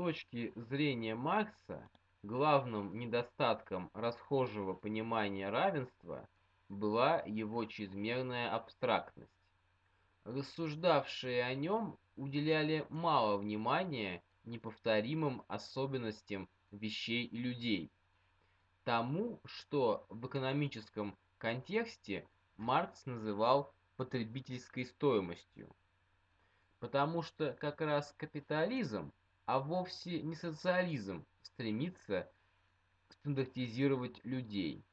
точки зрения Маркса, главным недостатком расхожего понимания равенства была его чрезмерная абстрактность. Рассуждавшие о нем уделяли мало внимания неповторимым особенностям вещей и людей, тому, что в экономическом контексте Маркс называл потребительской стоимостью. Потому что как раз капитализм, а вовсе не социализм, стремится стандартизировать людей.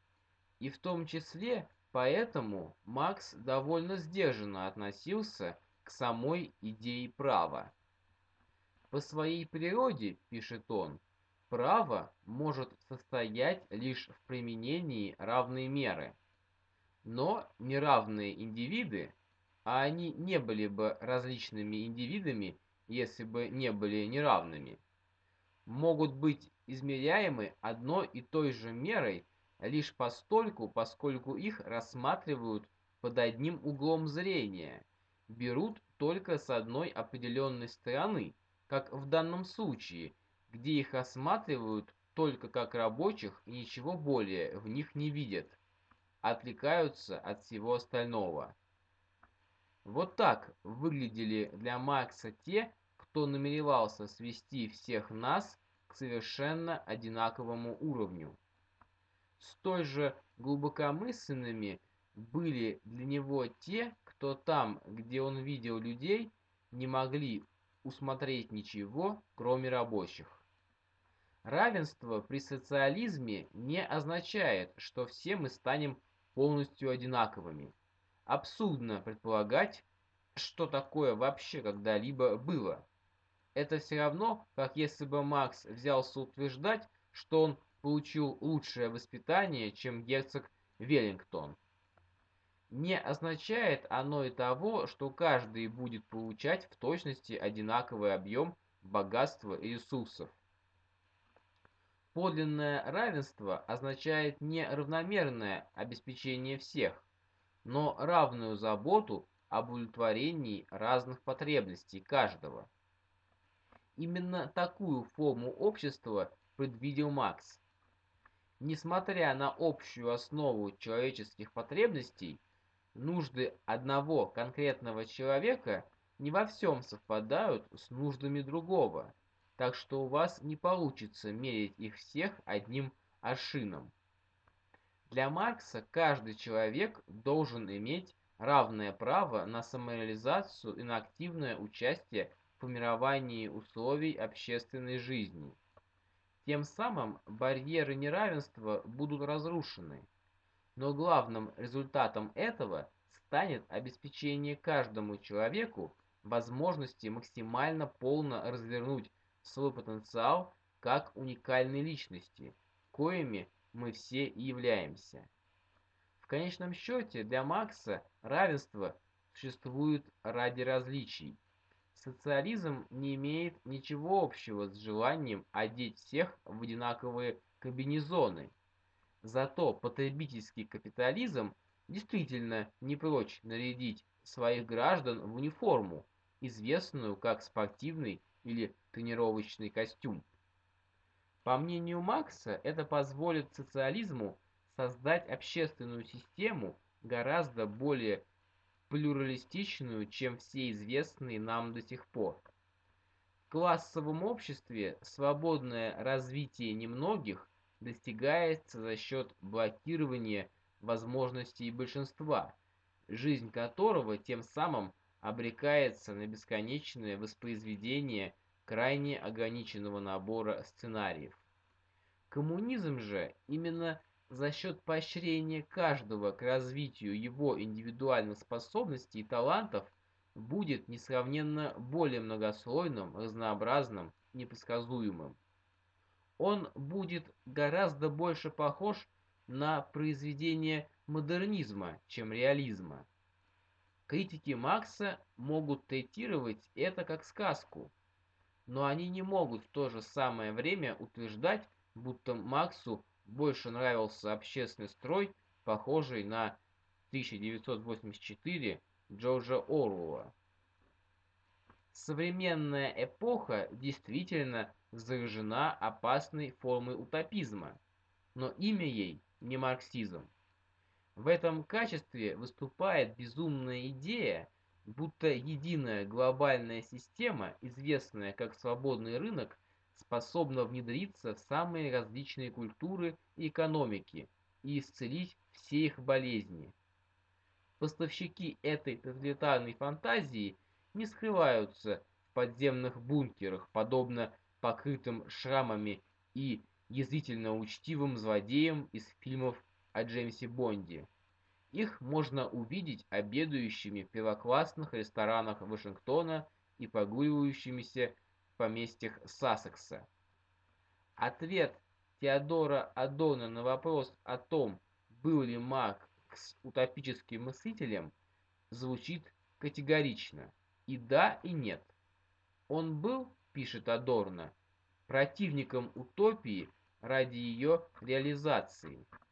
И в том числе поэтому Маркс довольно сдержанно относился к самой идее права. По своей природе, пишет он, право может состоять лишь в применении равной меры. Но неравные индивиды, а они не были бы различными индивидами, если бы не были неравными, могут быть измеряемы одной и той же мерой лишь постольку, поскольку их рассматривают под одним углом зрения, берут только с одной определенной стороны, как в данном случае, где их осматривают только как рабочих и ничего более в них не видят, отвлекаются от всего остального. Вот так выглядели для Маркса те, кто намеревался свести всех нас к совершенно одинаковому уровню. Столь же глубокомысленными были для него те, кто там, где он видел людей, не могли усмотреть ничего, кроме рабочих. Равенство при социализме не означает, что все мы станем полностью одинаковыми. Абсурдно предполагать, что такое вообще когда-либо было. Это все равно, как если бы Маркс взялся утверждать, что он получил лучшее воспитание, чем герцог Веллингтон. Не означает оно и того, что каждый будет получать в точности одинаковый объем богатства и ресурсов. Подлинное равенство означает не равномерное обеспечение всех, но равную заботу об удовлетворении разных потребностей каждого. Именно такую форму общества предвидел Макс. Несмотря на общую основу человеческих потребностей, нужды одного конкретного человека не во всем совпадают с нуждами другого, так что у вас не получится мерить их всех одним аршином. Для Маркса каждый человек должен иметь равное право на самореализацию и на активное участие формировании условий общественной жизни. Тем самым барьеры неравенства будут разрушены. Но главным результатом этого станет обеспечение каждому человеку возможности максимально полно развернуть свой потенциал как уникальной личности, коими мы все и являемся. В конечном счете для Макса равенство существует ради различий. Социализм не имеет ничего общего с желанием одеть всех в одинаковые комбинезоны. Зато потребительский капитализм действительно не прочь нарядить своих граждан в униформу, известную как спортивный или тренировочный костюм. По мнению Макса, это позволит социализму создать общественную систему гораздо более плюралистичную, чем все известные нам до сих пор. В классовом обществе свободное развитие немногих достигается за счет блокирования возможностей большинства, жизнь которого тем самым обрекается на бесконечное воспроизведение крайне ограниченного набора сценариев. Коммунизм же именно за счет поощрения каждого к развитию его индивидуальных способностей и талантов будет несравненно более многослойным, разнообразным, непредсказуемым. Он будет гораздо больше похож на произведение модернизма, чем реализма. Критики Маркса могут третировать это как сказку, но они не могут в то же самое время утверждать, будто Марксу больше нравился общественный строй, похожий на 1984 Джорджа Оруэлла. Современная эпоха действительно заражена опасной формой утопизма, но имя ей не марксизм. В этом качестве выступает безумная идея, будто единая глобальная система, известная как свободный рынок, способна внедриться в самые различные культуры и экономики и исцелить все их болезни. Поставщики этой тоталитарной фантазии не скрываются в подземных бункерах, подобно покрытым шрамами и язвительно учтивым злодеям из фильмов о Джеймсе Бонде. Их можно увидеть обедающими в первоклассных ресторанах Вашингтона и прогуливающимися в поместьях Сассекса. Ответ Теодора Адона на вопрос о том, был ли Маркс утопическим мыслителем, звучит категорично и да, и нет. Он был, пишет Адорно, противником утопии ради ее реализации –